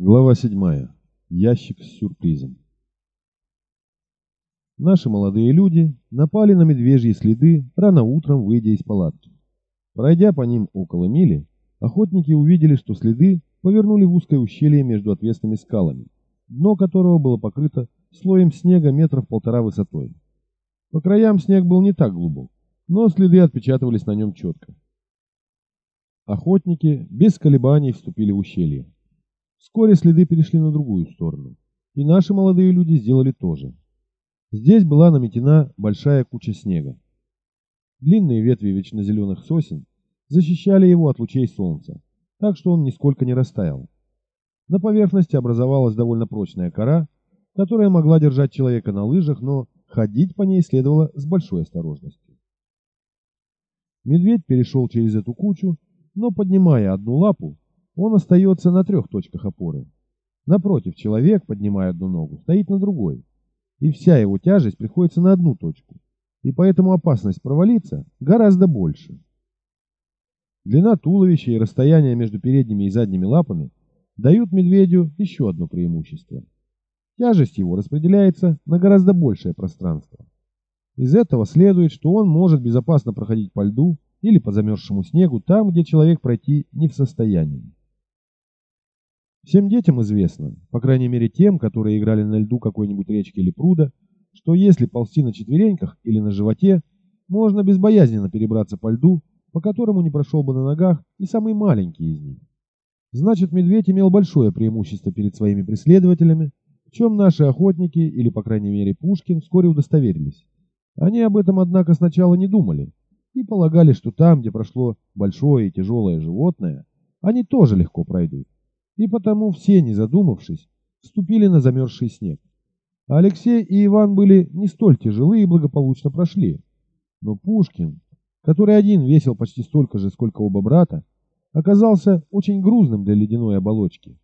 Глава 7. Ящик с сюрпризом. Наши молодые люди напали на медвежьи следы, рано утром выйдя из палатки. Пройдя по ним около мили, охотники увидели, что следы повернули в узкое ущелье между отвесными скалами, дно которого было покрыто слоем снега метров полтора высотой. По краям снег был не так глубок, но следы отпечатывались на нем четко. Охотники без колебаний вступили в ущелье. Вскоре следы перешли на другую сторону, и наши молодые люди сделали то же. Здесь была наметена большая куча снега. Длинные ветви вечно зеленых сосен защищали его от лучей солнца, так что он нисколько не растаял. На поверхности образовалась довольно прочная кора, которая могла держать человека на лыжах, но ходить по ней следовало с большой осторожностью. Медведь перешел через эту кучу, но поднимая одну лапу, он остается на трех точках опоры. Напротив, человек, поднимая одну ногу, стоит на другой, и вся его тяжесть приходится на одну точку, и поэтому опасность провалиться гораздо больше. Длина туловища и расстояние между передними и задними лапами дают медведю еще одно преимущество. Тяжесть его распределяется на гораздо большее пространство. Из этого следует, что он может безопасно проходить по льду или по замерзшему снегу там, где человек пройти не в состоянии. Всем детям известно, по крайней мере тем, которые играли на льду какой-нибудь речки или пруда, что если ползти на четвереньках или на животе, можно безбоязненно перебраться по льду, по которому не прошел бы на ногах и самый маленький из них. Значит, медведь имел большое преимущество перед своими преследователями, в чем наши охотники, или по крайней мере Пушкин, вскоре удостоверились. Они об этом, однако, сначала не думали и полагали, что там, где прошло большое и тяжелое животное, они тоже легко пройдут и потому все, не задумавшись, вступили на замерзший снег. А Алексей и Иван были не столь тяжелы и благополучно прошли. Но Пушкин, который один весил почти столько же, сколько оба брата, оказался очень грузным для ледяной оболочки.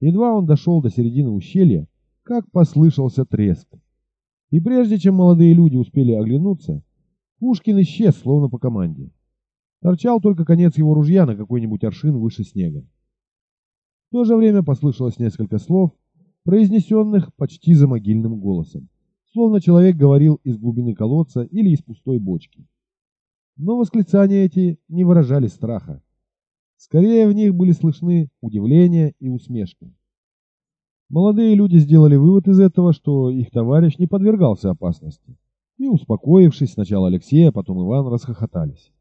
Едва он дошел до середины ущелья, как послышался треск. И прежде чем молодые люди успели оглянуться, Пушкин исчез, словно по команде. Торчал только конец его ружья на какой-нибудь аршин выше снега. В то же время послышалось несколько слов, произнесенных почти за могильным голосом, словно человек говорил из глубины колодца или из пустой бочки. Но восклицания эти не выражали страха. Скорее в них были слышны удивление и усмешка. Молодые люди сделали вывод из этого, что их товарищ не подвергался опасности. И, успокоившись, сначала Алексей, а потом Иван расхохотались.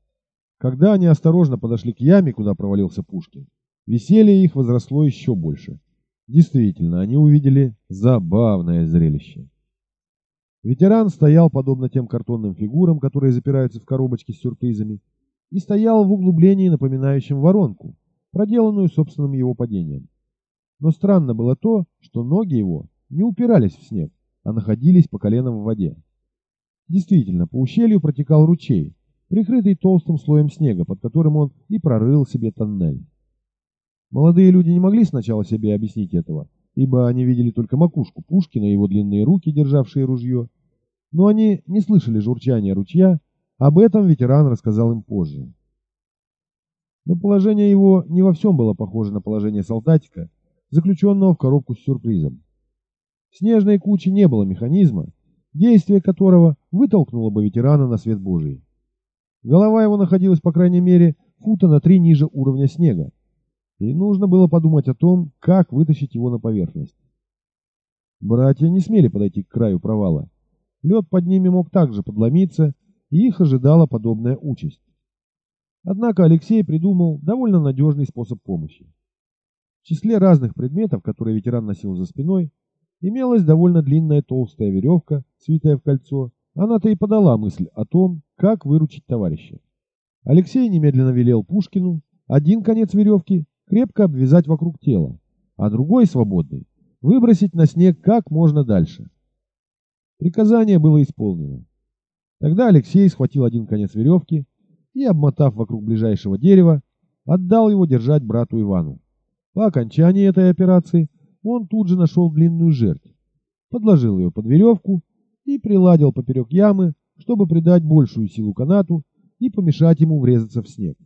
Когда они осторожно подошли к яме, куда провалился Пушкин, Веселье их возросло еще больше. Действительно, они увидели забавное зрелище. Ветеран стоял подобно тем картонным фигурам, которые запираются в коробочке с сюрпризами, и стоял в углублении, напоминающем воронку, проделанную собственным его падением. Но странно было то, что ноги его не упирались в снег, а находились по колено в воде. Действительно, по ущелью протекал ручей, прикрытый толстым слоем снега, под которым он и прорыл себе тоннель. Молодые люди не могли сначала себе объяснить этого, ибо они видели только макушку Пушкина и его длинные руки, державшие ружье. Но они не слышали журчания ручья, об этом ветеран рассказал им позже. Но положение его не во всем было похоже на положение солдатика, заключенного в коробку с сюрпризом. В снежной куче не было механизма, действие которого вытолкнуло бы ветерана на свет Божий. Голова его находилась, по крайней мере, фута на три ниже уровня снега, и нужно было подумать о том, как вытащить его на поверхность. Братья не смели подойти к краю провала. Лед под ними мог также подломиться, и их ожидала подобная участь. Однако Алексей придумал довольно надежный способ помощи. В числе разных предметов, которые ветеран носил за спиной, имелась довольно длинная толстая веревка, свитая в кольцо. Она-то и подала мысль о том, как выручить товарища. Алексей немедленно велел Пушкину один конец веревки крепко обвязать вокруг тела, а другой, свободный, выбросить на снег как можно дальше. Приказание было исполнено. Тогда Алексей схватил один конец веревки и, обмотав вокруг ближайшего дерева, отдал его держать брату Ивану. По окончании этой операции он тут же нашел длинную жердь, подложил ее под веревку и приладил поперек ямы, чтобы придать большую силу канату и помешать ему врезаться в снег.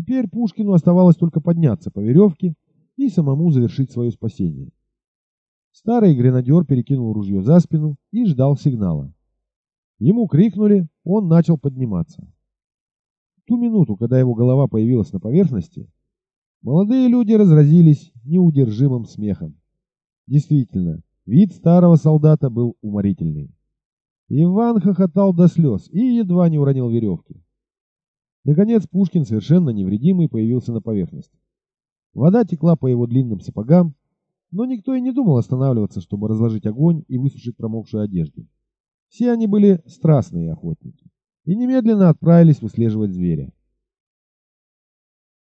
Теперь Пушкину оставалось только подняться по веревке и самому завершить свое спасение. Старый гренадер перекинул ружье за спину и ждал сигнала. Ему крикнули, он начал подниматься. В ту минуту, когда его голова появилась на поверхности, молодые люди разразились неудержимым смехом. Действительно, вид старого солдата был уморительный. Иван хохотал до слез и едва не уронил веревки. Наконец Пушкин, совершенно невредимый, появился на поверхности. Вода текла по его длинным сапогам, но никто и не думал останавливаться, чтобы разложить огонь и высушить промокшую одежду. Все они были страстные охотники и немедленно отправились выслеживать зверя.